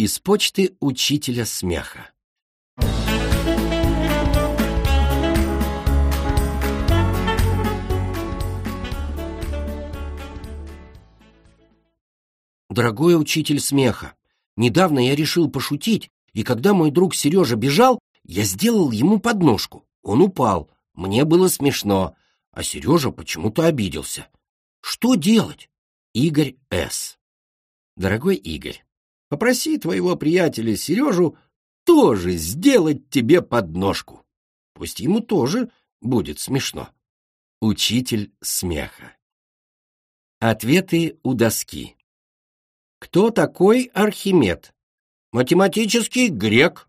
Из почты учителя смеха. Дорогой учитель смеха, недавно я решил пошутить, и когда мой друг Сережа бежал, я сделал ему подножку. Он упал, мне было смешно, а Сережа почему-то обиделся. Что делать? Игорь С. Дорогой Игорь, Попроси твоего приятеля Сережу тоже сделать тебе подножку. Пусть ему тоже будет смешно. Учитель смеха. Ответы у доски. Кто такой Архимед? Математический грек.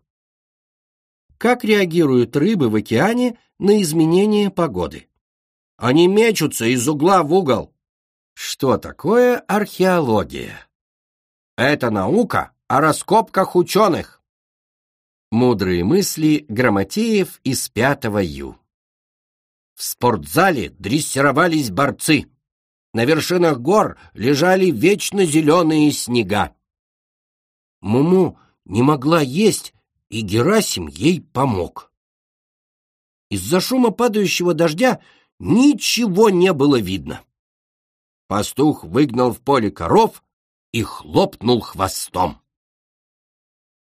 Как реагируют рыбы в океане на изменение погоды? Они мечутся из угла в угол. Что такое археология? Это наука о раскопках ученых. Мудрые мысли Грамотеев из пятого Ю. В спортзале дрессировались борцы. На вершинах гор лежали вечно зеленые снега. Муму не могла есть, и Герасим ей помог. Из-за шума падающего дождя ничего не было видно. Пастух выгнал в поле коров, и хлопнул хвостом.